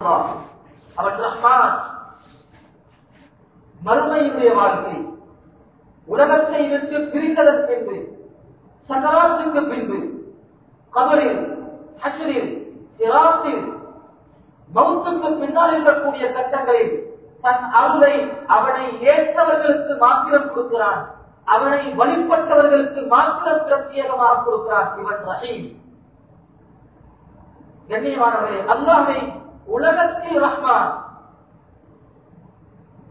அவன் ரஹ்மான் மறுமையினுடைய வாழ்க்கை. உலகத்தை விட்டு பிரிந்ததன் பின்பு சகராத்துக்கு பின்பு கபரில் ஹஷரில் இராத்தில் மௌத்துக்கு பின்னால் இருக்கக்கூடிய கட்டங்களில் தன் அருளை அவனை ஏற்றவர்களுக்கு மாத்திரம் கொடுக்கிறான். அவனை வழிபட்டவர்களுக்கு மாத்திரம் பிரத்யேகமாக கொடுக்கிறான் இவன் ரஹீம். கண்ணியமானவரே அல்லாஹை உலகத்தில் ரஹ்மான்.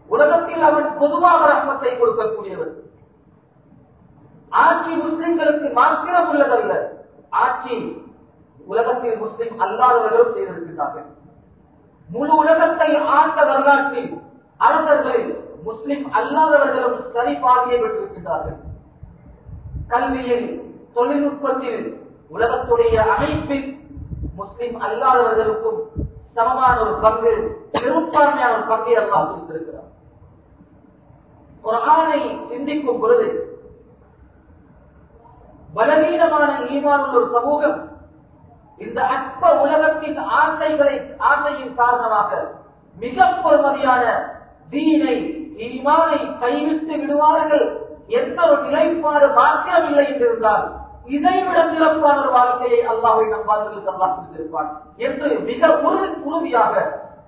உலகத்தில் அவன் பொதுவாக ரஹ்மத்தை கொடுக்கக்கூடியவன். ஆட்சி முஸ்லிம்களுக்கு மாத்திரம் உள்ளதல்ல. ஆட்சி உலகத்தில் முஸ்லிம் அல்லாதவர்களும் செய்திருக்கிறார்கள் முழு உலகத்தை ஆண்ட வரலாற்றில் அரசர்களில் முஸ்லிம் அல்லாதவர்களும் சரி பாதியை பெற்றிருக்கிறார்கள் கல்வியில் தொழில்நுட்பத்தில் உலகத்துடைய அமைப்பில் முஸ்லிம் அல்லாதவர்களுக்கும் சமமான ஒரு பங்கு பெரும்பான்மையான ஒரு பங்கை அல்லாஹ் கொடுத்திருக்கிறார். ஒரு ஆணை சிந்திக்கும் பொழுது பலவீனமான ஈமான் ஒரு சமூகம் இந்த அற்ப உலகத்தின் ஆசைகளை ஆசையின் காரணமாக மிக பொறுமதியான தீனை ஈமானை கைவிட்டு விடுவார்கள் எந்த ஒரு நிலைப்பாடு மாத்திரமில்லை என்றிருந்தால் இதைவிட சிறப்பான ஒரு வாழ்க்கையை அல்லாவை நம்பாதவர்களுக்கு அல்லாஹ் கொடுத்திருப்பான் என்று மிக உறுதி உறுதியாக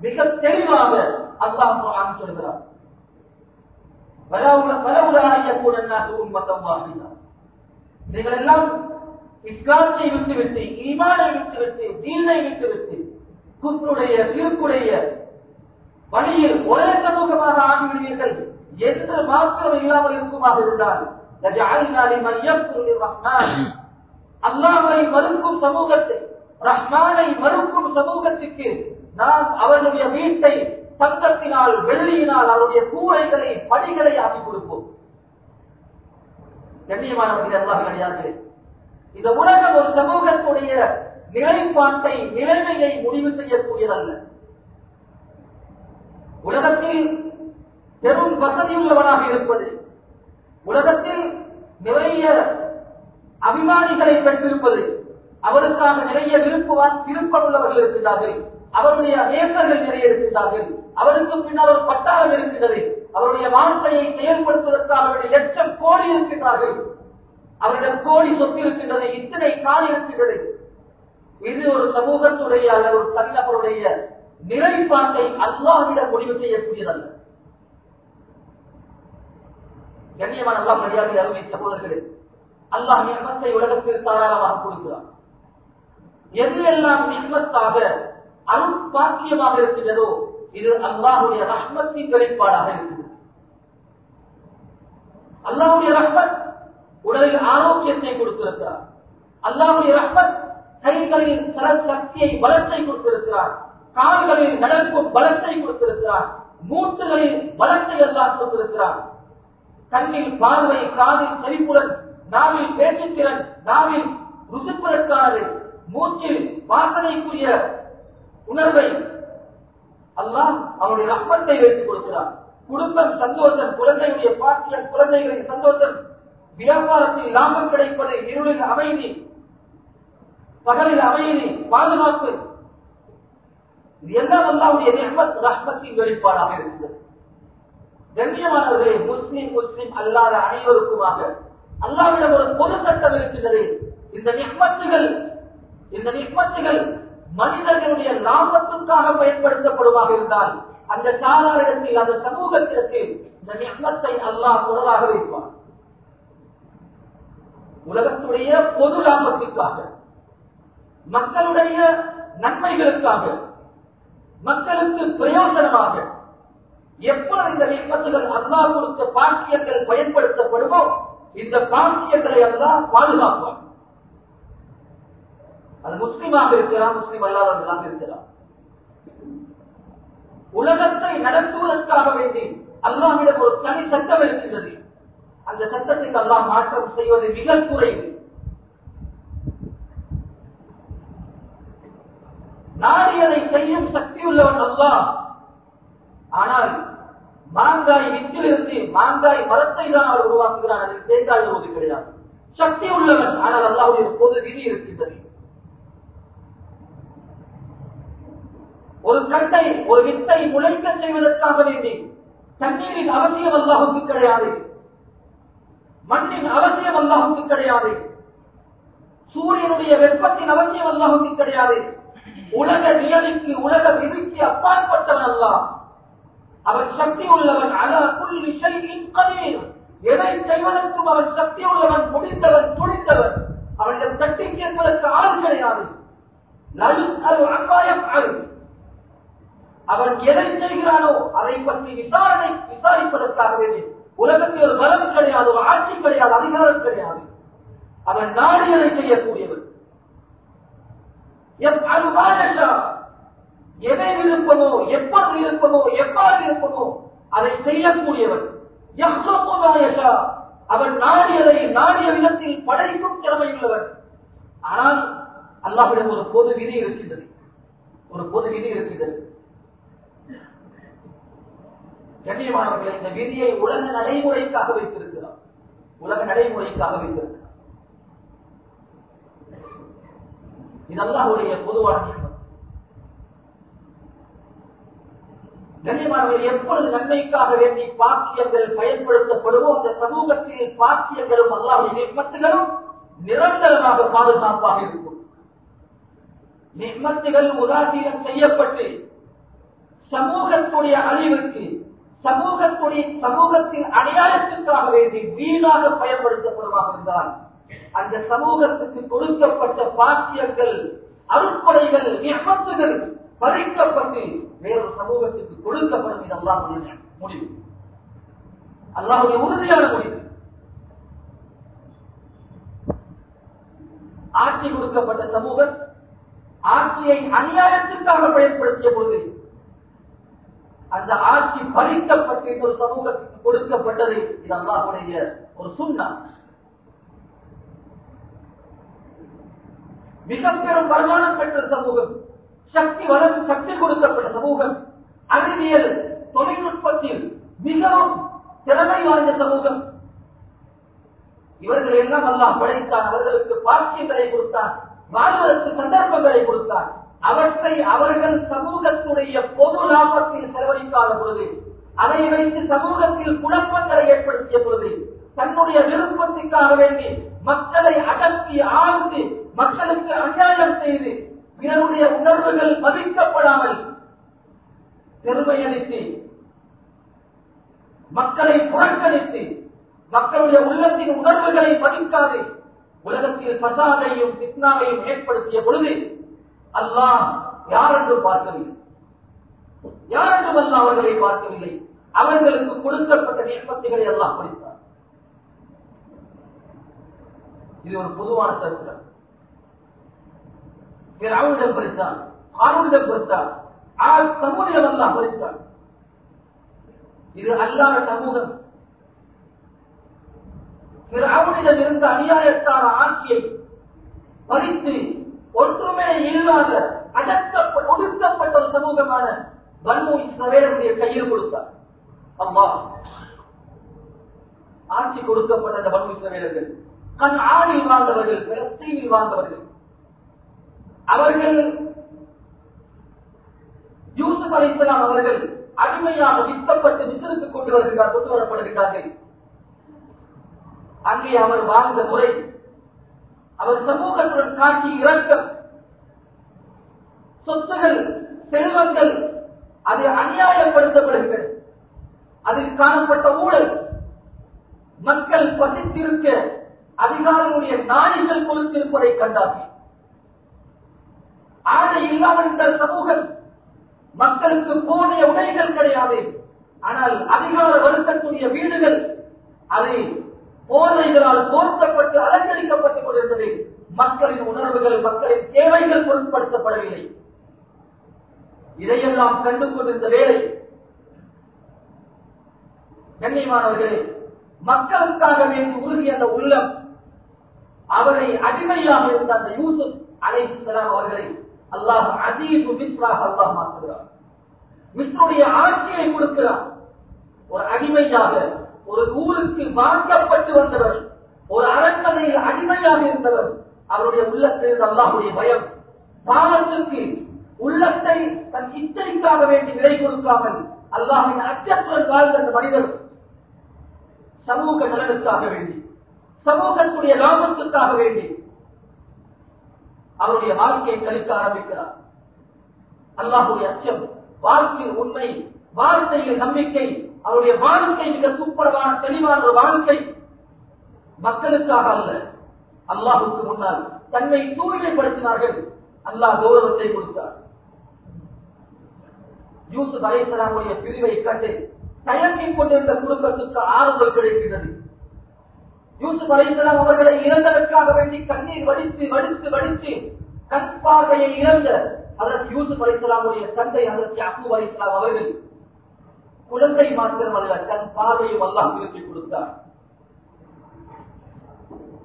மிக தெளிவாக அல்லாஹ் சொல்கிறார் நீங்கள் எல்லாம் இஸ்லாத்தை விட்டுவிட்டு ஈமானை விட்டுவிட்டு தீனை விட்டுவிட்டு குத்துடைய தீர்ப்புடைய வழியில் ஒரே சமூகமாக ஆகிவிடுவீர்கள் என்று மாத்திரம் இல்லாமல் இருக்குமாக இருந்தால் அல்லாஹை மறுக்கும் சமூகத்தை ரஹ்மானை மறுக்கும் சமூகத்துக்கு நாம் அவர்களுடைய வீட்டை தங்கத்தினால் வெள்ளியினால் அவருடைய கூரைகளை படிகளை ஆக்கி கொடுப்போம். கண்ணியமானவர்கள் அல்லாஹ் கிடையாது இந்த உலகம் ஒரு சமூகத்துடைய நிலைப்பாட்டை நிலைமையை முடிவு செய்யக்கூடியதல்ல. உலகத்தில் பெரும் வசதி உள்ளவனாக இருப்பது உலகத்தில் நிறைய அபிமானிகளை பெற்றிருப்பது அவருக்காக நிறைய விருப்பம் விருப்பம் உள்ளவர்கள் இருக்கிறார்கள் அவருடைய நேசர்கள் நிறைய இருக்கின்றார்கள். அவருக்கு பின்னால் ஒரு பட்டாளம் இருக்கிறது அவருடைய வாழ்க்கையை செயல்படுத்துவதற்காக அவருடைய லட்சம் கோடி இருக்கின்றார்கள். அவரிடம் கோடி சொத்து இருக்கின்றது இத்தனை காணி இருக்கின்றது. இது ஒரு சமூகத்துடைய அல்லது ஒரு தனிநபருடைய நிலைப்பாட்டை அல்லாவிடம் முடிவு செய்யக்கூடியதல்ல. கண்ணியமான அல்லா மரியாதை அருமை சகோதரர்களே அல்லாஹ் நிர்மத்தை உலகத்தில் தாராளமாக கொடுக்கிறார் எது எல்லாம் நிர்மத்தாக அருட்பாக்கியமாக பாக்கியமாக இது அல்லாஹுடைய ரஹ்மத்தின் வெளிப்பாடாக இருக்குது. அல்லாஹுடைய ரஹ்மத் உடலில் ஆரோக்கியத்தை கொடுத்திருக்கிறார். அல்லாஹுடைய ரஹ்மத் கைகளில் சல சக்தியை பலத்தை கொடுத்திருக்கிறார். கால்களில் நடக்கும் பலத்தை கொடுத்திருக்கிறார். மூட்டுகளில் பலத்தை எல்லாம் கொடுத்திருக்கிறார். கண்ணில் பார்வை காதில் செழிப்புடன் நாவில் பேச்சுத்திறன் நாவில் ருசிப்பதற்கானது மூச்சில் வாசனைக்குரிய உணர்வை அல்லாஹ் அவனுடைய ரப்பத்தை வைத்துக் கொடுக்கிறார் குடும்பம் சந்தோஷம் குழந்தையுடைய பாட்டியல் குழந்தைகளின் சந்தோஷம் வியாபாரத்தில் லாபம் கிடைப்பது இருளில் அமைதி பகலில் அமைதி பாதுகாப்பு. இது எல்லாம் அல்லாவுடைய நிர்மத் ரஹ்மத்தின் வெளிப்பாடாக இருக்கிறது கண்ணியமானவர்களே முஸ்லீம் முஸ்லிம் அல்லாத அனைவருக்குமாக அல்லாவிடம் ஒரு பொது சட்டம் இருக்கின்றது. இந்த நிர்மத்துகள் இந்த நிர்மத்துகள் மனிதர்களுடைய லாபத்துக்காக பயன்படுத்தப்படுவாக இருந்தால் அந்த சாதாரணத்தில் அந்த சமூகத்திடத்தில் இந்த நிர்மத்தை அல்லாஹ் தொடராக வைப்பார் உலகத்துடைய பொது லாபத்திற்காக மக்களுடைய நன்மைகளுக்காக மக்களுக்கு பிரயோஜனமாக எப்பொழுது இந்த நிர்மத்துகள் அல்லாஹ் கொடுத்த பாக்கியங்கள் பயன்படுத்தப்படுமோ இந்த பாக்கியங்களை எல்லாம் பாதுகாப்பார் அது முஸ்லீமாக இருக்கலாம் முஸ்லிம் அல்லாதவர்களாக இருக்கலாம். உலகத்தை நடத்துவதற்காக வேண்டி அல்லாவிடம் ஒரு தனி சட்டம் இருக்கின்றது. அந்த சட்டத்துக்கு அல்லாஹ் மாற்றம் செய்வது மிக குறைவு. நாடியதை செய்யும் சக்தி உள்ளவன் அல்லாஹ். ஆனால் மாங்காய் வித்திலிருந்து மாங்காய் மரத்தை தான் அவர் உருவாக்குகிறான் அதில் தேங்காய் உருவது கிடையாது. சக்தி உள்ளவன் ஆனால் அல்லாவுடைய பொது விதி இருக்கின்றது. ஒரு கட்டை ஒரு வித்தை முளைக்க செய்வதற்காக வேண்டி தண்ணீரின் அவசியம் அல்லாஹுக்கு கிடையாது. மண்ணின் அவசியம் அல்லாஹுக்கு கிடையாது. சூரியனுடைய வெப்பத்தின் அவசியம் அல்லாஹுக்கு கிடையாது. உலக நியதிக்கு உலக விதிக்கு அப்பாற்பட்டவன் அல்லாஹ். அவன் சக்தி உள்ளவன் அலா புள்ளி ஷைஇன் எதை செய்வதற்கும் அவன் சக்தி உள்ளவன் முடிந்தவன் துணிந்தவன் அவனிடம் தட்டி கேட்பதற்கு ஆள் கிடையாது. அவன் எதை செய்கிறானோ அதை பற்றி விசாரணை விசாரிப்பதற்காகவே உலகத்தில் ஒரு பலம் கிடையாது ஒரு ஆட்சி கிடையாது அதிகாரம் கிடையாது. அவன் நாடியதை செய்யக்கூடியவன் எதை விருப்பமோ எப்போது விருப்பமோ எவ்வாறு விருப்பமோ அதை செய்யக்கூடியவன். யஹ்லுகு அவன் நாடியதை நாடிய விதத்தில் படைக்கும் திறமையுள்ளவன். ஆனால் அல்லாஹ்விடம் ஒரு பொது விதி இருக்கின்றது. ஒரு பொது விதி இருக்கின்றது. கண்ணியமானவர்களை இந்த விதியை உலக நடைமுறைக்காக வைத்திருக்கிறார் உலக நடைமுறைக்காக வைத்திருக்கிறார் இது பொதுவான கண்ணியமானவர்கள் எப்பொழுது நன்மைக்காக வேண்டி பாக்கியங்கள் பயன்படுத்தப்படுவோ அந்த சமூகத்தில் பாக்கியங்களும் அல்லாவுடைய நிர்மத்துகளும் நிரந்தரமாக பாதுகாப்பாக இருக்கும். நிர்மத்துகள் உதாசீனம் செய்யப்பட்டு சமூகத்துடைய அழிவுக்கு சமூகத்துடைய சமூகத்தின் அநியாயத்துக்காக வேண்டி வீணாக பயன்படுத்தப்படுவாக இருந்தால் அந்த சமூகத்துக்கு கொடுக்கப்பட்ட பாக்கியங்கள் அருட்படைகள் நியமத்துகள் பறிக்கப்பட்டு வேறொரு சமூகத்துக்கு கொடுக்கப்படும் இது அல்லாஹுடைய முடிவு. அல்லாஹுடைய உறுதியான முடிவு. ஆட்சி கொடுக்கப்பட்ட சமூகம் ஆட்சியை அநியாயத்திற்காக பயன்படுத்திய பொழுது அந்த ஆட்சி பறிக்கப்பட்டு ஒரு சமூகத்துக்கு கொடுக்கப்பட்டது இது அல்லாஹுடைய ஒரு சுண்ணா. மிக பெரும் வருமானம் பெற்ற சமூகம். சக்தி வளர்ந்து சக்தி கொடுக்கப்பட்ட சமூகம். அறிவியல் தொழில்நுட்பத்தில் மிகவும் திறமை வாய்ந்த சமூகம். இவர்கள் எல்லாம் எல்லாம் படைத்தான் அவர்களுக்கு பாக்கியங்களை கொடுத்தான் வாழ்வதற்கு சந்தர்ப்பங்களை கொடுத்தான். அவற்றை அவர்கள் சமூகத்துடைய பொது லாபத்தில் செலவழிக்காத பொழுது அதை வைத்து சமூகத்தில் குழப்பங்களை ஏற்படுத்திய பொழுது தன்னுடைய விருப்பத்திற்காக வேண்டி மக்களை அடக்கி ஆழ்ந்து மக்களுக்கு அநியாயம் செய்து பிறருடைய உணர்வுகள் மதிக்கப்படாமல் பெருமையளித்து மக்களை புறக்கணித்து மக்களுடைய உள்ளத்தின் உணர்வுகளை மதிக்காது உலகத்தில் பசாதையும் பித்னாவையும் ஏற்படுத்திய பொழுது அல்லாஹ் யாரென்றும் பார்க்கவில்லை? யாரென்றும் அல்ல அவர்களை பார்க்கவில்லை? அவர்களுக்கு கொடுக்கப்பட்ட நிற்பத்திகளை எல்லாம் படித்தார் இது ஒரு பொதுவான சரித்திரம். அவனிடம் படித்தான் ஆணுடன் படித்தான் ஆள் சமூகம் எல்லாம் இது அல்லாத சமூகம். அவனிடம் இருந்த அநியாயத்தான ஆட்சியை பறித்து ஒன்றுமே இல்லாத அடக்கப்பட்ட ஒடுக்கப்பட்ட ஒரு சமூகமான பன்மு இஸ்ரவேலுடைய கையில் கொடுத்தார். அம்மா ஆட்சி கொடுக்கப்பட்ட அந்த பன்மு இஸ்ரவேலர்கள். கண் ஆணில் வாழ்ந்தவர்கள் பிலஸ்தீனில் வாழ்ந்தவர்கள். அவர்கள் யூசுப் அலிஸ்லாம் அவர்கள் அடிமையாக விற்கப்பட்டு வித்திற்கு கொண்டு வருகிறார் கொண்டு வரப்படுகிறார்கள். அங்கே அவர் வாழ்ந்த முறை அவர் சமூகத்துடன் காட்சி இறக்கம் சொத்துகள் செல்வங்கள் அது அநியாயப்படுத்தப்படுகிறது. அதில் காணப்பட்ட ஊழல் மக்கள் பசித்திருக்க அதிகாரமுடைய நாடிகள் கொடுத்திருப்பதை கண்டார்கள். ஆடை இல்லாமல் இந்த சமூகம் மக்களுக்கு போதிய உடைகள் கிடையாது. ஆனால் அதிகார வருத்தக்கூடிய வீடுகள் அதை போதைகளால் போர்த்தப்பட்டு அலங்கரிக்கப்பட்டுக் கொண்டிருந்தது. மக்களின் உணர்வுகள் மக்களின் தேவைகள் பொருட்படுத்தப்படவில்லை. இதையெல்லாம் கண்டு கொண்டிருந்த வேலை. கண்ணியமானவர்களே மக்களுக்காக வேண்டும் உறுதி அந்த உள்ளம் அவரை அடிமையாக இருந்த அந்த யூசுப் அலை அவர்களை அல்லாஹ் அதீபு மிஸ்ராக அல்லாஹ் மாற்றுகிறார் மிஸ்ருடைய ஆட்சியை கொடுக்கிறார் ஒரு அடிமையாக ஒரு ஊருக்கு வாங்கப்பட்டு வந்தவர் ஒரு அரண்மனையில் அடிமையாக இருந்தவர் அவருடைய உள்ளத்தில் அல்லாஹுடைய பயம் பாவத்துக்கு உள்ளத்தை தன் இச்சைக்காக வேண்டி விலை கொடுக்காமல் அல்லாஹின் அச்சத்துடன் வாழ்ந்த அந்த மனிதர் சமூக நலனுக்காக வேண்டி சமூகத்துடைய லாபத்துக்காக வேண்டி அவருடைய வாழ்க்கையை கழிக்க ஆரம்பிக்கிறார். அல்லாஹுடைய அச்சம் வாழ்க்கையில் உண்மை வாழ்க்கையில் நம்பிக்கை அவருடைய வாழ்க்கை மிக சூப்பரமான தெளிவான ஒரு வாழ்க்கை மக்களுக்காக அல்ல. அல்லாஹுக்கு முன்னால் தன்னை தூய்மைப்படுத்தினார்கள். அல்லாஹ் கௌரவத்தை கொடுத்தார். யூசுப் அலைசலாமுடைய பிரிவை கண்டு தயங்கிக் கொண்டிருந்த குடும்பத்துக்கு ஆறுதல் கிடைக்கிறது யூசுப் அலைசலாம் அவர்களை இறந்ததற்காக வேண்டி கண்ணீர் வடித்து வடித்து வடித்து கண் பார்வையை இழந்த அதற்கு யூசுப் அலைசலாமுடைய தந்தை அதற்கு அப்பு அலைசலாம் அவர்கள் குழந்தை மாத்திரமல்ல கண் பார்வையும் அல்லாஹ் திருப்பி கொடுத்தார்.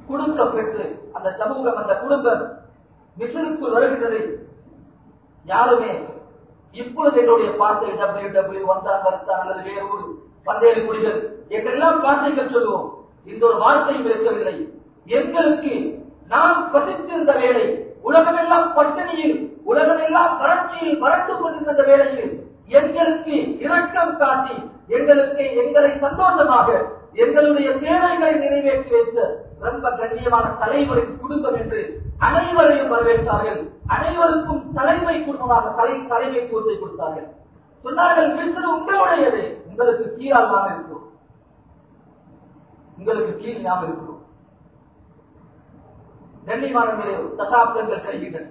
கொடுக்க பெற்று அந்த சமூகம் அந்த குடும்பம் மிசிற்கு வருகிறது யாருமே இப்பொழுது என்னுடைய பாட்டை டபிள்யூ டபிள்யூ வந்தா கருத்தா அல்லது வேறு ஒரு பந்தேறு குடிகள் என்றெல்லாம் பார்த்தைகள் சொல்லுவோம். இந்த ஒரு வார்த்தையும் இருக்கவில்லை எங்களுக்கு நாம் பசித்திருந்த வேலை உலகமெல்லாம் பட்டினியில் உலகமெல்லாம் வறட்சியில் வறண்டு கொண்டிருந்த வேளையில் எங்களுக்கு இரக்கம் காட்டி எங்களுக்கு எங்களை சந்தோஷமாக எங்களுடைய தேவைகளை நிறைவேற்றி வைத்த ரொம்ப கண்ணியமான தலைவரின் குடும்பம் என்று அனைவரையும் வரவேற்றார்கள். அனைவருக்கும் தலைமை குடும்பமாக தலை கூத்தை கொடுத்தார்கள். சொன்னார்கள் உங்களுடையது உங்களுக்கு கீழால் நாம் இருக்கும். உங்களுக்கு கீழ் நாம் இருக்கிறோம். கண்ணியமானங்களே தசாப்தங்கள் கருகின்றன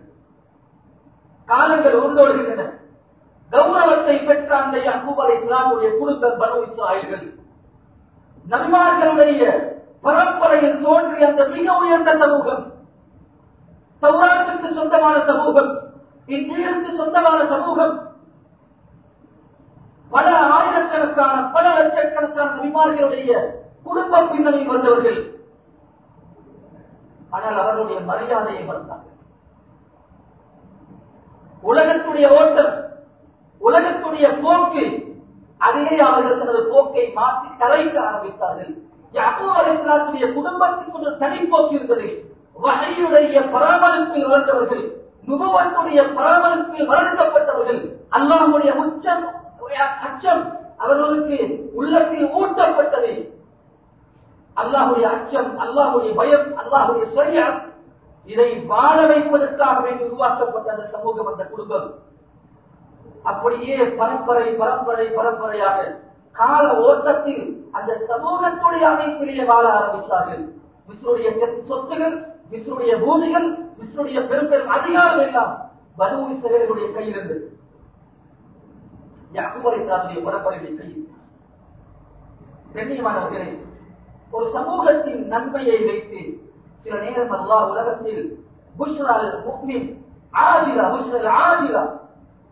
காலங்கள் உருண்டோடுகின்றன. கௌரவத்தை பெற்ற அந்த அக்குபலை இஸ்லாமுடைய குடும்பம் பனு இஸ்ராயல்கள் நபிமார்களுடைய பரம்பரையில் தோன்றிய அந்த மிக உயர்ந்த சமூகம் சௌராட்டுக்கு சொந்தமான சமூகம் இந்நீருக்கு சொந்தமான சமூகம். பல ஆயிரக்கணக்கான பல லட்சக்கணக்கான நபிமார்களுடைய குடும்ப பின்னணி வந்தவர்கள் ஆனால் அவர்களுடைய மரியாதையை மறுத்தார்கள் உலகத்துடைய ஓட்டம் உலகத்துடைய போக்கு அதிலே அவர்கள் தனது போக்கை மாற்றி கலைக்க ஆரம்பித்தார்கள். யாக்கோ அலிஸ்லாத்துடைய குடும்பத்துக்கு ஒரு தனிப்போக்கு இருந்தது. வகையுடைய பராமரிப்பில் வளர்ந்தவர்கள் நுபவத்துடைய பராமரிப்பில் வளர்க்கப்பட்டவர்கள் அல்லாஹுடைய உச்சம் அச்சம் அவர்களுக்கு உள்ளத்தில் ஊட்டப்பட்டது. அல்லாஹுடைய அச்சம் அல்லாஹுடைய பயம் அல்லாஹுடைய சரியா? இதை வாழ வைப்பதற்காக வேண்டி உருவாக்கப்பட்ட அந்த சமூகம் அந்த குடும்பம். அப்படியே பரம்பரை பரம்பரை பரம்பரையாக கால ஓட்டத்தில் அந்த சமூகத்துடைய அமைப்பிலேயே வாழ ஆரம்பித்தார்கள். மிஸ்ருடைய சொத்துகள் மிஸ்ருடைய பூமிகள் மிஸ்ருடைய பெரும் பெரும் அதிகாரம் எல்லாம் பனு இஸ்ரேலுடைய கையில் இருந்தது அகுபரை சாருடைய பரம்பரையுடைய கையில். கண்ணியமானவர்களே ஒரு சமூகத்தின் நன்மையை வைத்து சில நேரம் அல்லாஹ் உலகத்தில் புஷ்ரால் முக்மின் ஆதிரா புஷ்ரல் ஆதிரா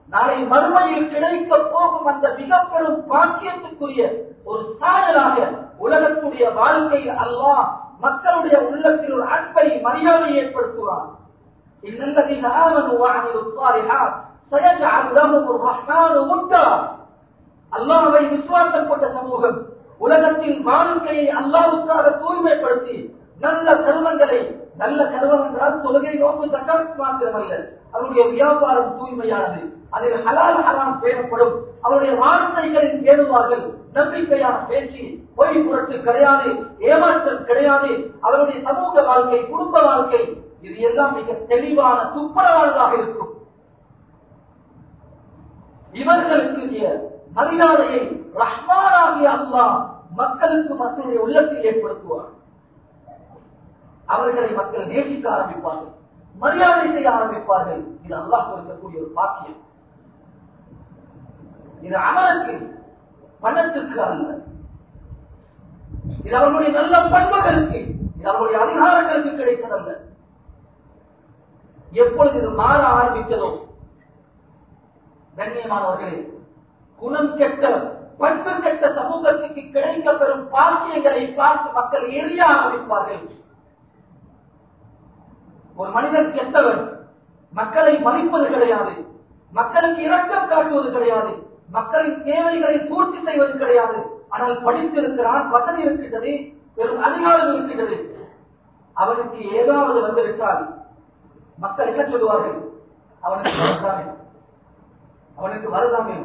நாளை மறுமையில் கிடைக்க போகும் அந்த மிக பெரும் பாக்கியத்துக்குரிய ஒரு சாதலாக உலகத்துடைய வாழ்க்கையில் அல்லாஹ் மக்களுடைய உள்ளத்தில் ஒரு அன்பை மரியாதையை ஏற்படுத்துவார் الذين آمنوا وعملوا الصالحات سيجعل لهم الرحمن ودا அல்லாஹ்வை விசுவாசம் கொண்ட சமூகம் உலகத்தின் வாழ்க்கையை அல்லாவுக்காக தூய்மைப்படுத்தி நல்ல கருமங்களை நல்ல கருமம் என்றால் தொழுகை நோக்கு தக்காத் மாத்திரமல்ல அவருடைய வியாபாரம் தூய்மையானது. அதில் ஹலால் ஹலாம் பேசப்படும் அவருடைய வார்த்தைகளில் பேணுவார்கள். நம்பிக்கையான பேச்சு பொய் புரட்டு கிடையாது ஏமாற்றல் கிடையாது. அவருடைய சமூக வாழ்க்கை குடும்ப வாழ்க்கை இது எல்லாம் மிக தெளிவான துப்பரவானதாக இருக்கும். இவர்களுக்கு மரியாதையை ரஹ்மானாகிய அல்லாஹ் மக்களுக்கு மக்களுடைய உள்ளத்தில் ஏற்படுத்துவார். அவர்களை மக்கள் நேசிக்க ஆரம்பிப்பார்கள். மரியாதை செய்ய ஆரம்பிப்பார்கள். இது அல்லாஹ் கொடுக்கக்கூடிய ஒரு பாக்கியம். இது அமலுக்கு பணத்திற்கு அல்ல. இது அவர்களுடைய நல்ல பண்புகளுக்கு இது அவர்களுடைய அதிகாரங்களுக்கு கிடைத்ததல்ல. எப்பொழுது இது மாற ஆரம்பித்ததோ கண்ணியமானவர்களே குணம் கெட்ட பண்பு சமூகத்துக்கு கிடைக்கப்பெறும் பாக்கியங்களை பார்த்து மக்கள் எரிய ஆரம்பிப்பார்கள் ஒரு மனிதன் கெட்டவன் மக்களை மதிப்பது கிடையாது. மக்களுக்கு இரக்கம் காட்டுவது கிடையாது. மக்களின் தேவைகளை பூர்த்தி செய்வது கிடையாது. ஆனால் படித்திருக்கிறான் வசதி இருக்கின்றது பெரும் அதிகாரம் இருக்கின்றது. அவனுக்கு ஏதாவது வந்துவிட்டால் மக்கள் என்ன சொல்லுவார்கள்? அவனுக்கு வருதாமே. அவனுக்கு வரலாமே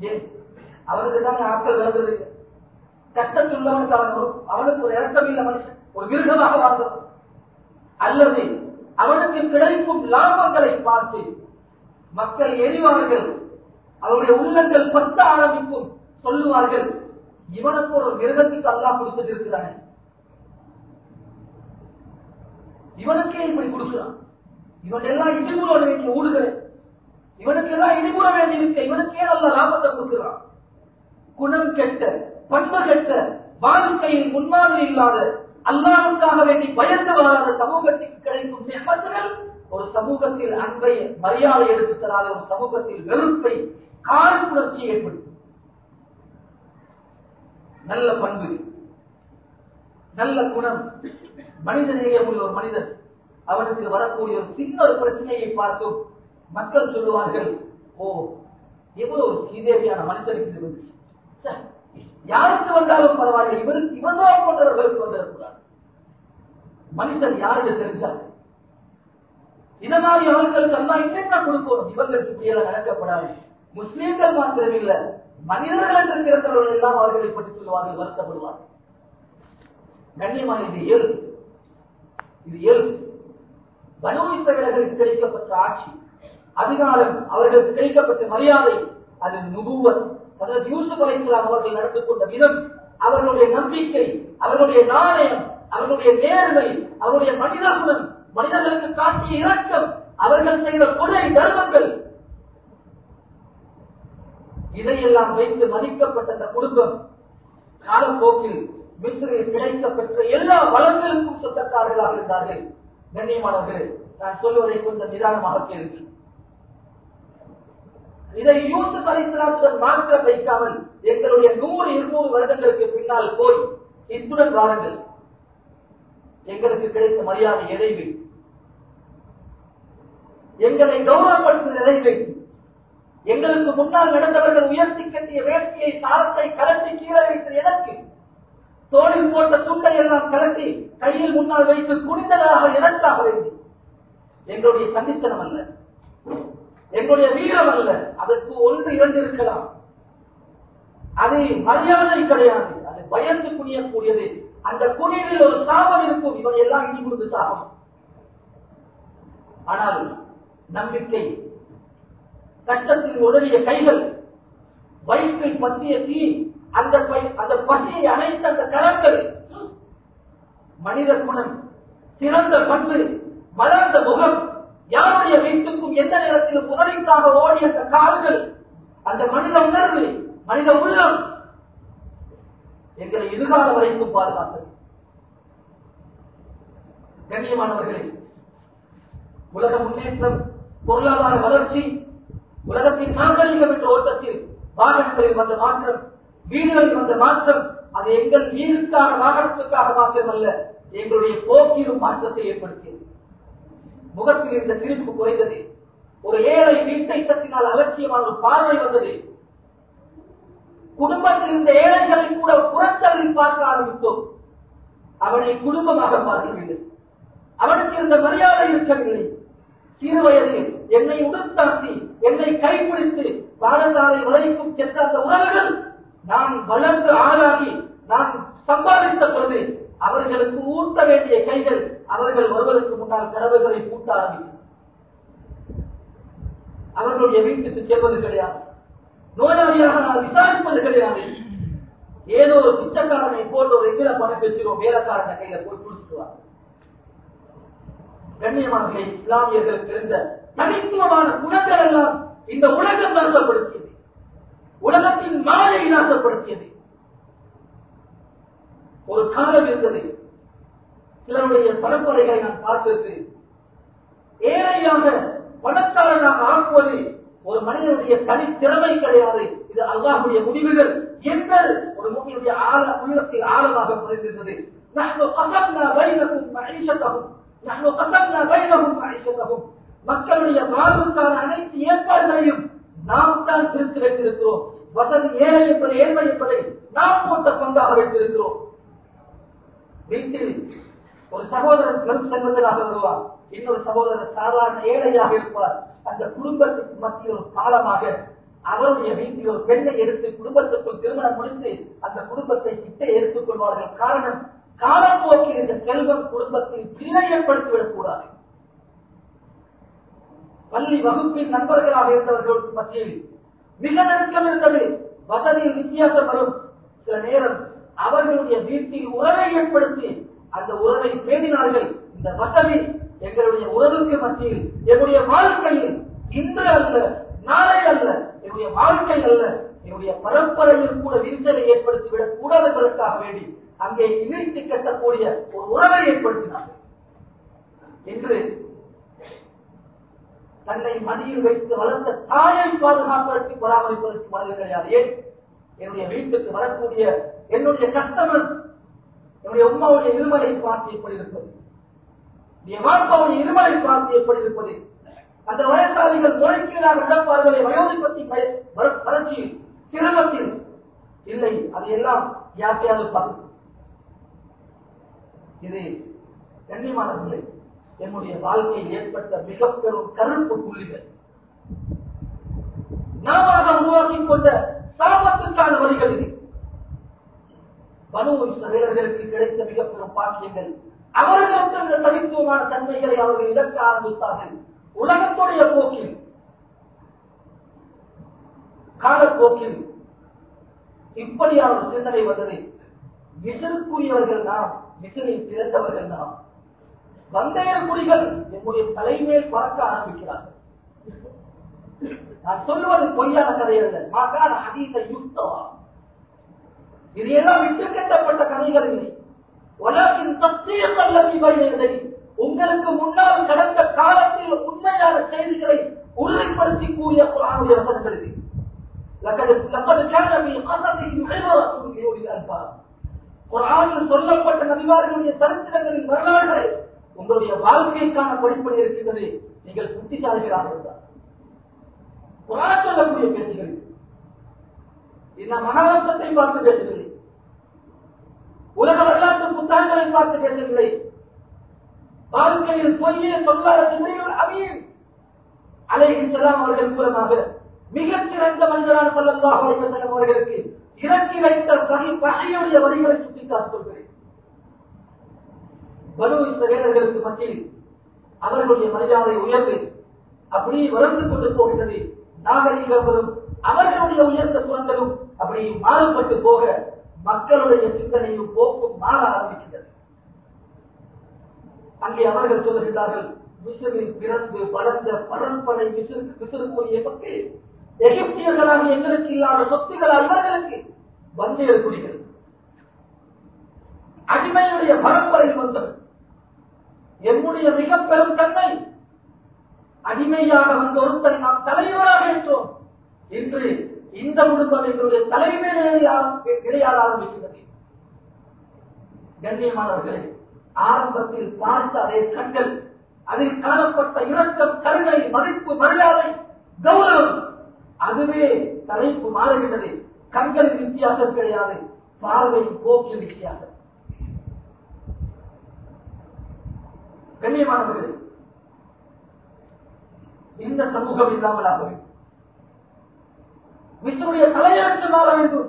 ஏன்? அவனுக்கு தான் ஆட்கள் விளங்குது கஷ்டத்தில் உள்ளவனுக்கு அவன் அவனுக்கு ஒரு இறக்கமில்லை மனுஷன். ஒரு மிருகமாக வாழ்ந்தவன். அல்லது அவனுக்கு கிடைக்கும் லாபங்களை பார்த்து மக்கள் எரிவார்கள். அவருடைய உள்ளங்கள் பத்த ஆரம்பிக்கும் சொல்லுவார்கள். இவனுக்கு ஒரு மிருகத்துக்கு அல்லா கொடுத்துட்டு இருக்கிறானே இவனுக்கே இப்படி கொடுக்கிறான்? இவன் எல்லாம் இடிமுற வேண்டிய ஊடுகிறேன் இவனுக்கு எல்லாம் இடிமுற வேண்டி இருக்க இவனுக்கே நல்ல லாபத்தை கொடுக்கிறான்? குணம் கெட்ட பண்பு கெட்ட வாழ்க்கையில் முன்மாதிரி இல்லாத அல்லாவுக்காக வேண்டி பயந்து வராத சமூகத்திற்கு கிடைக்கும் நியமத்துகள் ஒரு சமூகத்தில் அன்பை மரியாதை எடுத்து தராத ஒரு சமூகத்தில் வெறுப்பை காழ்ப்புணர்ச்சியை ஏற்படுத்தும். நல்ல பண்பு நல்ல குணம். மனித நேயமுள்ள ஒரு மனிதன் அவனுக்கு வரக்கூடிய ஒரு சின்ன ஒரு பிரச்சனையை பார்த்தும் மக்கள் சொல்லுவார்கள் ஓ எவ்வளவு ஒரு சீதேவியான மனிதனுக்கு யாருக்கு வந்தாலும் பரவாயில்லை. இவருக்கு இவன்தான் போன்றவர்களுக்கு வந்திருக்கிறார். மனிதன் யாருக்கு தெரிஞ்சார் இந்த மாதிரி ஆட்களுக்கு எல்லாம் இன்னைக்கு கொடுக்கணும்? இவர்களுக்கு இப்படியெல்லாம் நடக்கப்படாது. முஸ்லீம்கள் மாத்திரம் இல்ல மனிதர்களுக்கு இருக்கிறவர்கள் எல்லாம் அவர்களை பற்றி சொல்லுவார்கள் வருத்தப்படுவார்கள். கண்ணியமான இது இயல்பு இது இயல்பு பனோமித்தவர்களுக்கு கிடைக்கப்பட்ட ஆட்சி அதிகாரம் அவர்களுக்கு கிடைக்கப்பட்ட மரியாதை அது நுகுவர் அதற்கு யூசுப் அலைக்கலாம் அவர்கள் நடந்து கொண்ட விதம் அவர்களுடைய நம்பிக்கை அவர்களுடைய நாணயம் அவர்களுடைய நேர்மை அவருடைய மனிதகுணம் மனிதர்களுக்கு காட்டிய இரக்கம் அவர்கள் செய்த கொலை தர்மங்கள். இதையெல்லாம் வைத்து மதிக்கப்பட்ட அந்த குடும்பம் காலப்போக்கில் மிஸ்ரில் கிடைக்கப்பெற்ற எல்லா வளங்களுக்கும் சொந்தக்காரர்களாக இருந்தார்கள். கண்ணியமானவர்கள் நான் சொல்வதை கொஞ்சம் நிதானமாக கேளுங்கள். இதை யூசுப் அலிஸ்லாத்துடன் மாற்றம் வைக்காமல் எங்களுடைய நூறு இருநூறு வருடங்களுக்கு பின்னால் போய் இத்துடன் வாருங்கள். எங்களுக்கு கிடைத்த மரியாதை எதைவை எங்களை கௌரவப்படுத்தும் நிறைவு எங்களுக்கு முன்னால் நடந்தவர்கள் உயர்த்தி கட்டிய வேட்கையை சாரத்தை கலட்டி கீழே வைத்தது எதற்கு தோளில் போட்ட துண்டை எல்லாம் கலட்டி கையில் முன்னால் வைத்து குனிந்ததாக எனக்காக வேண்டும் எங்களுடைய சந்தித்தனம் அல்ல. என்னுடைய வீரம் அல்ல. அதற்கு ஒன்று இரண்டு இருக்கலாம். அது மரியாதை கிடையாது. அது பயந்து குனியக்கூடியது. அந்த குனிவில் ஒரு சாபம் இருக்கும். இவன் எல்லாம் இடி கொடுத்து சாபம். ஆனால் நம்பிக்கை கஷ்டத்தில் உதவிய கைகள் வயிற்றில் பற்றிய தீ அந்த பை- அந்த பசியை அணைத்த அந்த கரங்கள் மனித குணம் சிறந்த பண்பு வளர்ந்த முகம் யாருடைய வீட்டுக்கும் எந்த நேரத்திலும் உதவிக்காக ஓடிய அந்த கால்கள் அந்த மனித உணர்வு மனித உள்ளம் எங்களை எதிர்கால வரைக்கும் பாதுகாத்தது. கண்ணியமானவர்களே உலக முன்னேற்றம் பொருளாதார வளர்ச்சி உலகத்தின் நாகரிகம் என்ற ஓட்டத்தில் வாகனங்களில் வந்த மாற்றம் வீடுகளில் வந்த மாற்றம் அது எங்கள் வீடுக்கான வாகனத்துக்காக மாற்றமல்ல எங்களுடைய போக்கிலும் மாற்றத்தை ஏற்படுத்தியது. முகத்தில் இருந்த சிரிப்பு குறைந்தது. ஒரு ஏழை வீட்டை தட்டினால் அலட்சியமான ஒரு பார்வை வந்தது. குடும்பத்தில் இருந்த ஏழைகளை கூட புறத்தவரை பார்க்க ஆரம்பித்தோம். அவனை குடும்பமாக பார்க்கவில்லை அவனுக்கு இருந்த மரியாதை இருக்கவில்லை. சிறு வயதில் என்னை உடுத்தாக்கி என்னை கைப்பிடித்து பாடசாலை உழைக்கும் சென்ற அந்த உறவுகள் நான் வளர்ந்து ஆளாகி நான் சம்பாதித்த பொழுது அவர்களுக்கு ஊட்ட வேண்டிய கைகள் அவர்கள் ஒருவருக்கு முன்னால் கடவுள்களை பூட்ட அவர்களுடைய வீட்டுக்கு செல்வது கிடையாது. நோயாளியாக நான் விசாரிப்பது கிடையாது. ஏதோ ஒரு பிச்சைக்காரனை போட்டு ஒரு எதிர பணம் பெற்றிரும் வேலைக்காரன் கையில போய் குடிச்சுட்டு கண்ணியமானவர்களை இஸ்லாமியர்களுக்கு இருந்த தனித்துவமான குணங்கள் எல்லாம் இந்த உலகம் நாசப்படுத்தியது உலகத்தின் மாலை நாசப்படுத்தியது ஒரு காலம் இருந்தது. சிலருடைய பரப்புரைகளை நான் பார்த்திருக்கிறேன். ஏழையாக பணக்காரனாக ஆக்குவது ஒரு மனிதனுடைய தனித்திறமை கிடையாது. இது அல்லாஹுடைய முடிவுகள். என்ற ஒரு முகிலுடைய ஆழ உள்ளத்தில் ஆழமாக புரிந்திருந்தது. மக்களுடைய வாழ்வுக்கான அனைத்து ஏற்பாடுகளையும் நாம் தான் பிரித்து வைத்திருக்கிறோம். வசதி ஏழை என்பது ஏழ்மை என்பதை நாம் போட்ட பங்காக வைத்திருக்கிறோம். வீட்டில் ஒரு சகோதரன் பெரும் செல்வந்தராக வருவார். இன்னொரு சகோதரர் சாதாரண ஏழையாக இருப்பார். அந்த குடும்பத்துக்கு மத்திய ஒரு பாலமாக அவருடைய வீட்டில் ஒரு பெண்ணை எடுத்து குடும்பத்துக்குள் திருமணம் முடித்து அந்த குடும்பத்தை கிட்டே எடுத்துக் கொள்வார்கள். காரணம் காலப்போக்கில் இந்த செல்வம் குடும்பத்தில் பிழை ஏற்படுத்திவிடக் கூடாது பள்ளி வகுப்பில் நண்பர்களாக இருந்தவர்களுக்கு மத்தியில் மிக நெருக்கம் இருந்தது. வசதியில் வித்தியாசம் வரும். சில நேரம் அவர்களுடைய வீட்டில் உறவை ஏற்படுத்தி அந்த உறவை பேணினார்கள். இந்த வசதி எங்களுடைய உறவுக்கு மத்தியில் என்னுடைய வாழ்க்கையில் இன்று அல்ல நாளை அல்ல என்னுடைய வாழ்க்கை அல்ல என்னுடைய பரம்பரையில் கூட விரிசலை ஏற்படுத்திவிடக் கூடாது என்பதற்காக வேண்டி அங்கே இணைத்து கட்டக்கூடிய ஒரு உறவை ஏற்படுத்தினார்கள். என்று தன்னை மடியில் வைத்து வளர்த்த தாயை பாதுகாப்பதற்கு பராமரிப்பதற்கு மனது கிடையாது ஏன் என்னுடைய வீட்டுக்கு வரக்கூடிய என்னுடைய கஸ்டமர் என்னுடைய உமாவுடைய இருமலை பார்த்து எப்படி இருப்பது? என் இருமலை பார்த்து எப்படி இருப்பது? அந்த வயசாளிகள் முறைகீடாக நடப்பார்களை வயோதிபத்தி வளர்ச்சியில் சிரமத்தில் இல்லை. அதையெல்லாம் யாக்கையாக பார்க்கும் இது கண்ணியமானவர்களே என்னுடைய வாழ்க்கையில் ஏற்பட்ட மிக பெரும் கருப்பு புள்ளிகள். நாமாக உருவாக்கிக் கொண்ட சாபத்துக்கான வழிகள் இது. பனு வீரர்களுக்கு கிடைத்த மிக பெரும் பாக்கியங்கள். அவர்களுக்கு அந்த தனித்துவமான தன்மைகளை அவர்கள் இழக்க ஆரம்பித்தார்கள். உலகத்துடைய போக்கில் காலப்போக்கில் இப்படியான அவர் சிந்தனை வந்தது. விசிற்குரியவர்கள் நாம் விசிலில் பிறந்தவர்கள் நாம். வந்தையர் குடிகள் என்னுடைய தலைமையில் பறக்க ஆரம்பிக்கிறார்கள். நான் சொல்வது பொய்யான கதை அல்ல மகான அதீத யுக்தவா? இதையெல்லாம் இட்டு கட்டப்பட்ட கதைகள் இல்லை. உலகின் சத்திய கல்லவி இல்லை உங்களுக்கு முன்னால் கடந்த காலத்தில் உண்மையான செய்திகளை உறுதிப்படுத்தி கூறிய குரானுடைய வசனங்கள் இல்லை சொல்லப்பட்ட நபிமார்களுடைய சரித்திரங்களின் வரலாறுகளை உங்களுடைய வாழ்க்கைக்கான படிப்பணி இருக்கின்றது நீங்கள் புத்திசாலிகளாக இருந்தார் குரான் சொல்லக்கூடிய பேச்சுகளில் பேச்சுகள் இந்த பார்த்து பேசவில்லை. உலக வரலாற்று புத்தகங்களை பார்த்து பேசவில்லை. வாழ்க்கையில் பொய்யே சொல்லாத ஜிப்ரீல் அமீன். அலைகிசலாம் அவர்கள் மூலமாக மிகச் சிறந்த மனிதரான ஸல்லல்லாஹு அலைஹி அவர்களுக்கு இறக்கி வைத்த சஹி வழிகளை வரிகளை சுட்டிக்காட்டிக் வலு இந்த இஸ்ரவேலர்களுக்கு மத்தியில் அவர்களுடைய மரியாதை உயர்வு அப்படியே வளர்ந்து கொண்டு போகிறது நாகரிகங்களும் அவர்களுடைய உயர்ந்த குணங்களும் அப்படி மாறுபட்டு போக மக்களுடைய சிந்தனையும் போக்கும் மாற ஆரம்பிக்கின்றது. அங்கே அவர்கள் சொல்லுகின்றார்கள் மிசிறில் பிறந்து வளர்ந்த பரம்பரை மிசிறு மிசிறுக்குரிய மக்கள் எகிப்தியர்களாக எங்களுக்கு இல்லாத சொத்துகள் இவர்களுக்கு வந்தியர் குடிகள். அடிமையுடைய பரம்பரையில் வந்தது என்னுடைய மிக பெரும் தன்மை அடிமையாக வந்த ஒருத்தன் நாம் தலைவராக என்றோம் இன்று இந்த குடும்பம் எங்களுடைய தலைமை கிடையாத ஆரம்பிக்கிறது கண்ணியமானவர்களே ஆரம்பத்தில் பார்த்த அதே கண்கள் அதில் காணப்பட்ட இரக்கம் கருணை மதிப்பு மரியாதை கௌரவம் அதுவே தலைப்பு மாறுகின்றது. கண்களின் வித்தியாசம் கிடையாது பார்வையின் போக்கில் வித்தியாசம். கண்ணியமானவர்களே இந்த சமூகம் இல்லாமல் ஆக வேண்டும் விஷ்ணுடைய தலையெழுத்து மாற வேண்டும்.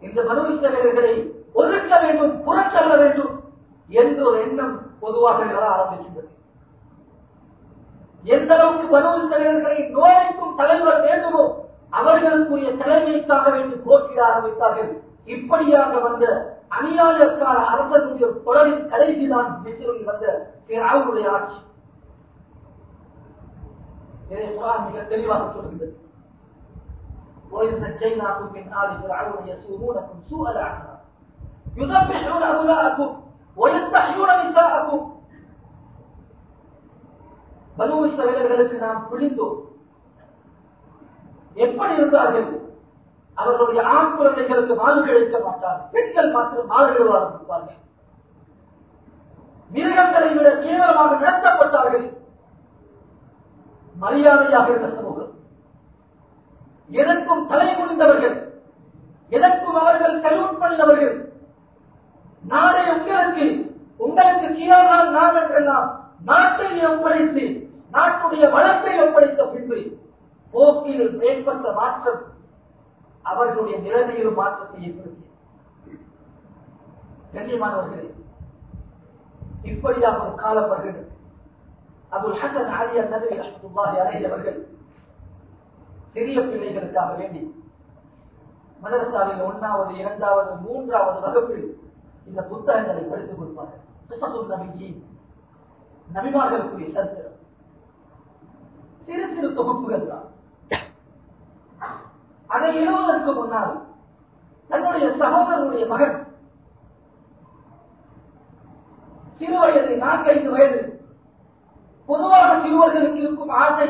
இந்த மனுவிசகர்களை ஒதுக்க வேண்டும் புறத்தள்ள வேண்டும் என்ற ஒரு எண்ணம் பொதுவாக எழ ஆரம்பிக்கின்றது. எந்த அளவுக்கு மனுவிசகர்களை நோய்க்கும் தலைவர் வேண்டுமோ அவர்களுக்குரிய தலைமைக்காக வேண்டி போட்டியிட ஆரம்பித்தார்கள். இப்படியாக வந்த அநியாயக்கார அரசனுடைய தொடரின் கடைசிதான் மிஸ்ரில் வந்த அவருடைய ஆட்சி. மிக தெளிவாக சொல்கின்றது. وإذ نجيناكم من آل فرعون يسومونكم سوء العذاب يذبحون أبناءكم ويستحيون نساءكم பனு இஸ்ரவேலர்களுக்கு நாம் பிடிந்தோம் எப்படி இருந்தார்கள் அவர்களுடைய ஆண் குழந்தைகளுக்கு மாறு கிடைக்க மாட்டார்கள் பெண்கள் மாத்திரம் மாறுகள் ஆரம்பிப்பார்கள் மிருகங்களை விட கேவலமாக நடத்தப்பட்டார்கள் மரியாதையாக இருந்த சமூகம் எதற்கும் தலை முடிந்தவர்கள் எதற்கும் அவர்கள் கல்வன் நாளை உங்களுக்கு உங்களுக்கு கீழானால் நாம் என்றெல்லாம் நாட்டை ஒப்படைத்து நாட்டுடைய வளத்தை ஒப்படைத்த பின்பு போக்கில் ஏற்பட்ட மாற்றம் அவர்களுடைய நிலைமையிலும் மாற்றத்தை ஏற்படுத்தியது. கண்ணியமானவர்களே இப்படியாக ஒரு காலம் வருகிறது. அபுல் ஹசன் ஆலியா நதவி அஹமதுல்லாஹி அலை அவர்கள் சிறிய பிள்ளைகளுக்காக வேண்டி. மதரசாவில் ஒன்றாவது இரண்டாவது மூன்றாவது வகுப்பில் இந்த புத்தகங்களை படித்துக் கொடுப்பார்கள் கிறிஸ்தவ நபிஜி நபிமார்களுக்குரிய சரித்திரம். சிறு சிறு தொகுப்புகள் தான். அதை எழுவதற்கு முன்னால் தன்னுடைய சகோதரனுடைய மகன் சிறு வயது நான்கைந்து வயது பொதுவாக சிறுவர்களுக்கு இருக்கும் ஆசை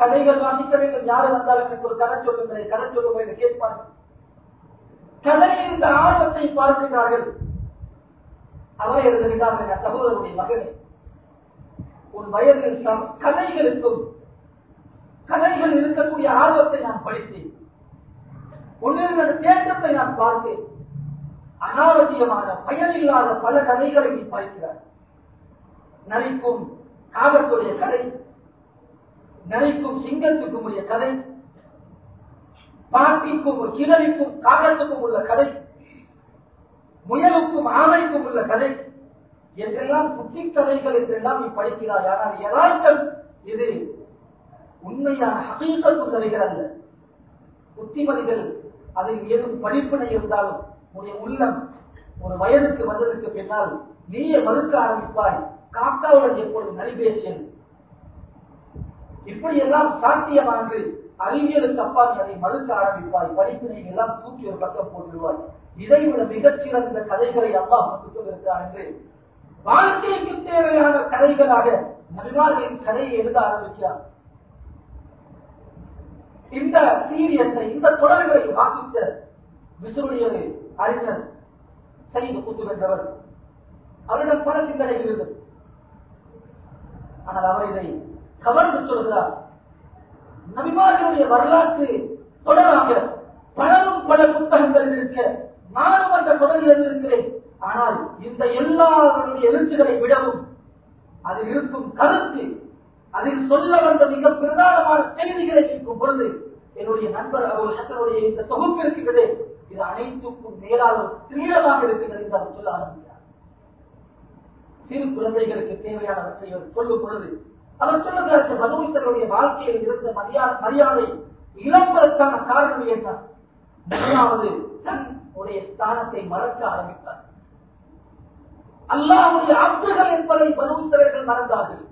கதைகள் வாசிக்க வேண்டும். யாரு வந்தாலும் எனக்கு ஒரு கதை சொல்லுங்கள் கதை சொல்லுங்கள் என்று கேட்பார்கள் கதையில் இந்த ஆர்வத்தை பார்க்கிறார்கள். அவரை எழுதுகிறார்கள் சகோதரனுடைய மகனே. உன் வயதில் கதைகளுக்கும் கதைகள் இருக்கக்கூடிய ஆர்வத்தை நான் படித்தேன். உன்னிருந்த தேட்டத்தை நான் பார்த்தேன். அனாவசியமான பயனில்லாத பல கதைகளை நீ பார்க்கிறார் நடிக்கும் காகத்துடைய கதை நரிக்கும் சிங்கத்துக்கும் உரிய கதை பாட்டிக்கும் ஒரு கிழவிக்கும் காகத்துக்கும் உள்ள கதை முயலுக்கும் ஆமைக்கும் உள்ள கதை என்றெல்லாம் புத்தி கதைகள் என்றெல்லாம் நீ படிக்கிறாய் ஆனால் யதார்த்தம் இது உண்மையான ஹகீகத்து கதைகள் அல்ல. புத்திமதிகள் அதில் ஏதும் படிப்பினை இருந்தாலும் உன்னுடைய உள்ளம் ஒரு வயதுக்கு வந்ததற்கு பின்னால் நீயே மறுக்க ஆரம்பிப்பாய். காக்காவுடன் எப்பொழுது நலிபேசியன் இப்படியெல்லாம் சாத்தியமானது. அறிவியலுக்கு அப்பா நீ அதை மறுக்க ஆரம்பிப்பாய். படிப்பினை எல்லாம் தூக்கி ஒரு பக்கம் போட்டுடுவாய். இதைவிட மிகச்சிறந்த கதைகளை அல்லாஹ் நமக்கு சொல்லியிருக்கிறார் என்று வாழ்க்கைக்கு தேவையான கதைகளாக நபிமார்களின் கதையை எழுத ஆரம்பிக்கிறார். இந்த சீரியஸை இந்த தொடர்களை வாசித்த மிசுருடைய அறிஞர் செய்து குத்து வென்றவர் அவரிடம் பல சிந்தனைகள் இருந்தது. ஆனால் அவர் இதை கவர்ந்து சொல்கிறார் நபிமார்களுடைய வரலாற்று தொடராக பலரும் பல புத்தகங்கள் இருக்க நானும் அந்த தொடரில் இருக்கிறேன் ஆனால் இந்த எல்லாருடைய எழுத்துக்களை விடவும் அதில் இருக்கும் கருத்து அதில் சொல்ல வந்த மிக பிரதானமான செய்திகளை கேட்கும் பொழுது என்னுடைய நண்பர் அவர் ஹசனுடைய இந்த தொகுப்பு இருக்கிறது இது அனைத்துக்கும் மேலாக தீவிரமாக இருக்கிறது என்று அவர் சொல்ல ஆரம்பிக்கிறார். சிறு குழந்தைகளுக்கு தேவையானவற்றை அவர் சொல்லும் பொழுது அவர் சொல்லுகிறார் மனோவித்தருடைய வாழ்க்கையில் இருந்த மரியாதை மரியாதை இழப்பதற்கான காரணம் என்ன முதலாவது தன்னுடைய ஸ்தானத்தை மறக்க ஆரம்பித்தார். அல்லாவுடைய அப்துகள் என்பதை மனுவித்தவர்கள் மறந்தார்கள்.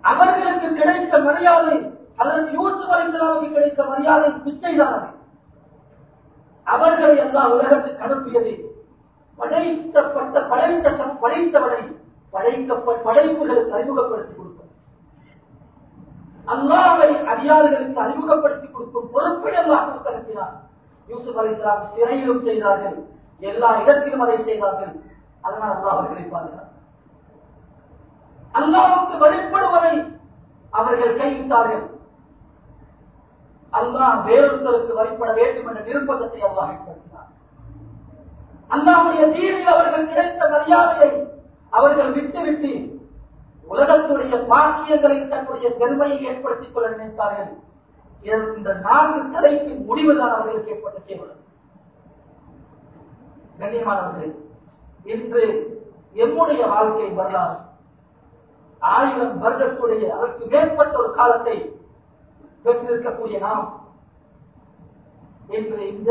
அவர்களுக்கு கிடைத்த மரியாதை அல்லது யூத்து அலிஸ்லாமுக்கு கிடைத்த மரியாதை பிச்சைதானது. அவர்களை எல்லாம் உலகத்துக்கு அனுப்பியது படைத்தப்பட்ட படைத்த சம்- படைத்தவனை படைக்கப்ப படைப்புகளுக்கு அறிமுகப்படுத்தி கொடுக்கும். அல்லாவை அதிகாரிகளுக்கு அறிமுகப்படுத்தி கொடுக்கும் பொறுப்பை எல்லாம் கொடுத்திருக்கிறார் யூசுப் அலிஸ்லாம் சிறையிலும் செய்தார்கள். எல்லா இடத்திலும் அதை செய்தார்கள். அதனால் அல்லாஹ் அவர்களை பாதுகாத்தார் அல்லாவுக்கு வழிபடுவதை அவர்கள் கைவிட்டார்கள். அல்லாஹ் வேறொருத்தருக்கு வழிபட வேண்டும் என்ற நிர்பந்தத்தை அல்லாஹ் ஏற்படுத்தினார் அல்லாவுடைய தீர்வில் அவர்கள் கிடைத்த மரியாதையை அவர்கள் விட்டுவிட்டு உலகத்துடைய பாக்கியங்களை தன்னுடைய பெருமையை ஏற்படுத்திக் கொள்ள நினைத்தார்கள். இந்த நான்கு தலைப்பின் முடிவுதான் அவர்களுக்கு ஏற்பட்ட கேவலம் கண்ணியமானவர்கள் இன்று எம்முடைய வாழ்க்கை வரலாறு ஆயிரம் வருடத்துடைய அதற்கு மேற்பட்ட ஒரு காலத்தை பெற்றிருக்கக்கூடிய நாம் இன்று இந்த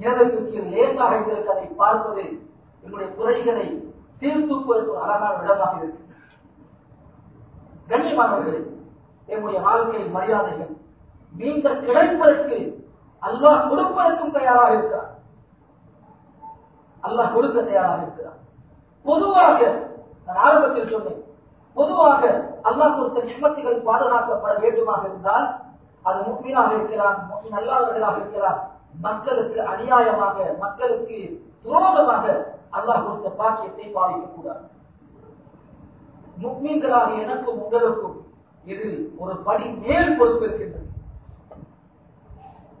நேரத்திற்கு லேசாக இருந்திருக்க அதை பார்ப்பது எங்களுடைய குறைகளை சீர்தூக்குவதற்கு ஒரு அழகான இடமாக இருக்கு. கண்ணியமானவர்களே என்னுடைய வாழ்க்கை மரியாதைகள் நீங்கள் கிடைப்பதற்கு அல்லாஹ் கொடுப்பதற்கும் தயாராக இருக்கிறார். அல்லாஹ் கொடுக்க தயாராக இருக்கிறார். பொதுவாக நான் ஆரம்பத்தில் சொன்னேன் பொதுவாக அல்லாஹ் கொடுத்த நிம்மதிகள் பாதுகாக்கப்பட வேண்டுமாக இருந்தால் அது முக்மீனாக இருக்கிறான் முக்மீன் அல்லாதவர்களாக இருக்கிறான் மக்களுக்கு அநியாயமாக மக்களுக்கு துரோகமாக அல்லாஹ் கொடுத்த பாக்கியத்தை பாதிக்க கூடாது. முக்மீன்களாக எனக்கும் உங்களுக்கும் இதில் ஒரு படி மேல் பொறுப்பு இருக்கின்றது.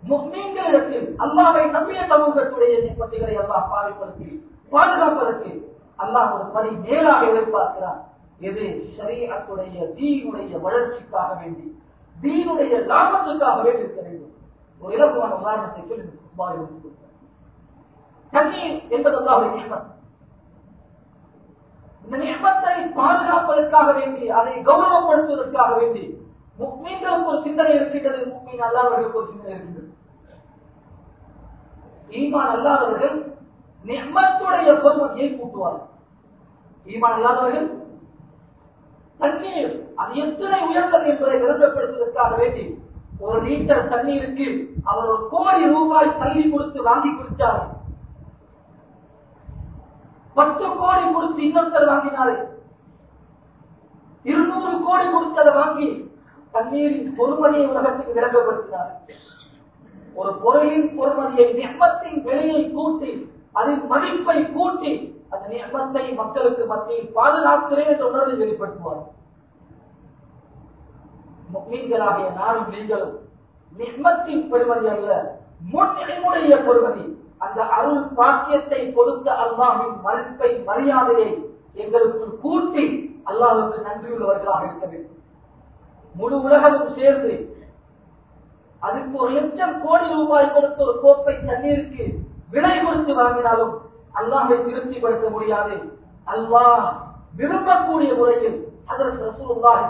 முக்மீன்களிடத்தில் அல்லாவை நம்பிய சமூகத்துடைய பட்டிகளை அல்லாஹ் பாதிப்பதற்கு பாதுகாப்பதற்கு அல்லாஹ் ஒரு படி மேலாக எதிர்பார்க்கிறார் எது சரீரத்துடைய தீனுடைய வளர்ச்சிக்காக வேண்டி தீனுடைய லாபத்துக்காகவே இருக்க வேண்டும். ஒரு இலகுவான உதாரணத்தை சொல்லி சுமார் தண்ணீர் என்பது அல்லாவுடைய நியமத் இந்த நியமத்தை பாதுகாப்பதற்காக வேண்டி அதை கௌரவப்படுத்துவதற்காக வேண்டி முக்மீன்களுக்கு ஒரு சிந்தனை இருக்கின்றது முக்மீன் அல்லாதவர்களுக்கு ஒரு சிந்தனை இருக்கின்றது. ஈமான் அல்லாதவர்கள் நியமத்துடைய பொறுமதியை கூட்டுவார்கள். ஈமான் அல்லாதவர்கள் தண்ணீர் அது எத்தனை உயர்ந்தது என்பதை விளங்கப்படுத்துவதற்காக வேண்டி ஒரு லிட்டர் தண்ணீருக்கு அவர் ஒரு கோடி ரூபாய் தள்ளி கொடுத்து வாங்கி குடித்தார்கள். பத்து கோடி கொடுத்து இன்னொருத்தர் வாங்கினாரு. இருநூறு கோடி கொடுத்து அதை வாங்கி தண்ணீரின் பொறுமதியை உலகத்துக்கு விளங்கப்படுத்தினார் ஒரு பொருளின் பொறுமதியை நெப்பத்தின் விலையை கூட்டி அதன் மதிப்பை கூட்டி அந்த நியமத்தை மக்களுக்கு மத்தியில் பாதுகாக்கிறேன் என்ற உணர்வை வெளிப்படுத்துவார். மீன்களாகிய நானும் நீங்களும் நிம்மத்தின் பெறுமதி அல்ல முன்னிலைமுடைய பெறுமதி அந்த அருள் பாக்கியத்தை கொடுத்த அல்லாஹின் மதிப்பை மரியாதையை எங்களுக்கு கூட்டி அல்லாஹுக்கு நன்றியுள்ளவர்களாக இருக்க வேண்டும். முழு உலகமும் சேர்ந்து அதுக்கு ஒரு லட்சம் கோடி ரூபாய் கொடுத்த ஒரு கோப்பை தண்ணீருக்கு விலை கொடுத்து வாங்கினாலும் அல்லாஹை திருப்திப்படுத்த முடியாது. அல்லாஹ் விரும்பக்கூடிய முறையில் அதற்கு ரசூலுல்லாஹி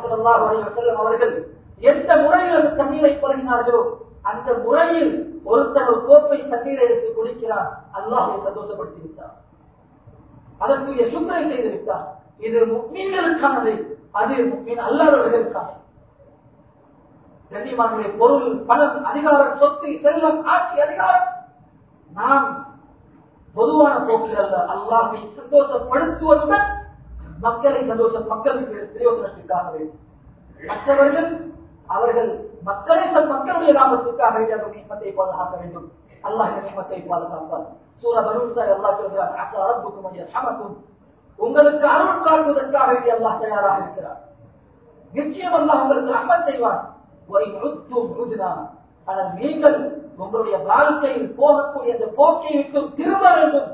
அவர்கள் எந்த முறையில் அந்த தண்ணீரை பருகினார்களோ அந்த முறையில் ஒருத்தர் ஒரு கோப்பை தண்ணீரை எடுத்து குடிக்கிறார் அல்லாஹை சந்தோஷப்படுத்தி விட்டார் அதற்குரிய சுக்கரை செய்து விட்டார் இது முக்மீன்களுக்கானது அது முக்மீன் அல்லாதவர்களுக்கானது. கண்ணியமானவர்களை பொருள் பணம் அதிகாரம் சொத்து செல்வம் ஆட்சி அதிகாரம். நாம் பொதுவான போக்கில் அல்ல அல்லாஹை சந்தோஷப்படுத்துவதுடன் மக்களை சந்தோஷம் மக்களுக்கு பிரயோஜனத்திற்காக வேண்டும். மற்றவர்கள் அவர்கள் மக்களை தன் மக்களுடைய லாபத்திற்காக வேண்டிய நியமத்தை பாதுகாக்க வேண்டும். அல்லாஹ் நியமத்தை பாதுகாப்பார். சூர பனுசார் அல்லாஹ் சொல்கிறார் அசா சமக்கும் உங்களுக்கு அருள் காட்டுவதற்காக வேண்டிய அல்லாஹ் தயாராக இருக்கிறார். நிச்சயம் அல்லாஹ் உங்களுக்கு ரஹ்மத் செய்வான். ஆனால் நீங்கள் உங்களுடைய வாழ்க்கையில் போகக்கூடிய அந்த போக்கை விட்டு திரும்ப வேண்டும்.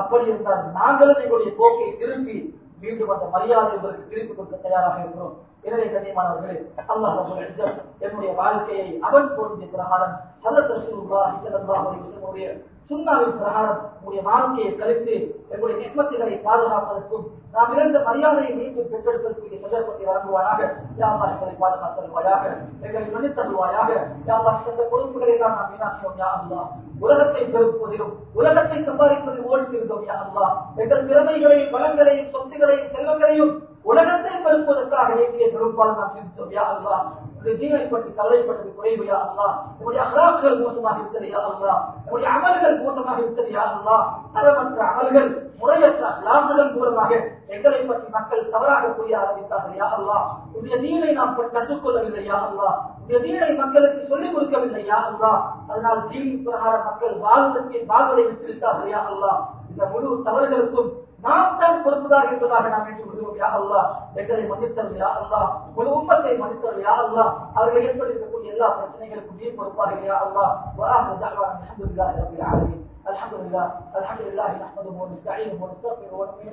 அப்படி இருந்தால் நாங்களும் எங்களுடைய போக்கை திரும்பி மீண்டும் அந்த மரியாதை உங்களுக்கு திருப்பி கொடுக்க தயாராக இருக்கிறோம். எனவே கண்ணியமானவர்களே அல்லாஹ் ரப்பல் என்னுடைய வாழ்க்கையை அவன் பொருந்திய பிரகாரம் ஹதரத் ரசூலுல்லாஹி ஸல்லல்லாஹு அலைஹி வஸல்லம் சுன்னாவின் பிரகாரம் உங்களுடைய வாழ்க்கையை கழித்து எங்களுடைய நிர்மத்திகளை பாதுகாப்பதற்கும் நாம் இழந்த மரியாதையை மீண்டும் பெற்றெடுப்பதற்குரிய சந்தர்ப்பத்தை வழங்குவாயாக யாவா எங்களை தருவாயாக எங்களை மன்னித்தல்வாயாக யாவா இந்த பொறுப்புகளை எல்லாம் நாம் வீணாக்கியோம் யா உலகத்தை பெருக்குவதிலும் உலகத்தை சம்பாதிப்பதில் ஓடித்திருந்தோம் யா அல்லாஹ். எங்கள் திறமைகளையும் பலங்களையும் சொத்துகளையும் செல்வங்களையும் உலகத்தை பெருக்குவதற்காக வேண்டிய பெரும்பாலும் நாம் சிந்தித்தோம் யா உடைய பற்றி கவலைப்பட்டது குறைவு யா அல்லாஹ். உடைய அகலாக்கள் மோசமாக இருக்கிறது யா அல்லாஹ். அமல்கள் மோசமாக இருக்கிறது யா அல்லாஹ். தரமற்ற அமல்கள் முறையற்ற அகலாக்குகள் மூலமாக எங்களை பற்றி மக்கள் தவறாக புரிய ஆரம்பித்தார்கள் யா அல்லாஹ். உடைய தீனை நாம் கற்றுக்கொள்ளவில்லை யா அல்லாஹ். உடைய தீனை மக்களுக்கு சொல்லிக் கொடுக்கவில்லை யா அதனால் தீன் பிரகார மக்கள் வாழ்வதற்கு வாழ்வதை விட்டிருத்தார்கள் யா அல்லாஹ். இந்த முழு தவறுகளுக்கும் தான் பொறுப்புதார் என்பதாக நாம் என்று விடுவோம் யா அல்லாஹ் எங்களை மன்னித்தல் யா அல்லாஹ் முழு உம்மத்தை மன்னித்தல் யா அல்லாஹ் அவர்கள் ஏற்பட்டிருக்கக்கூடிய எல்லா பிரச்சனைகளுக்கும் நீர் பொறுப்பார்கள் யா அல்லாஹ் وآخر دعوانا الحمد لله رب العالمين الحمد لله الحمد لله نحمده ونستعينه ونستغفره ونؤمن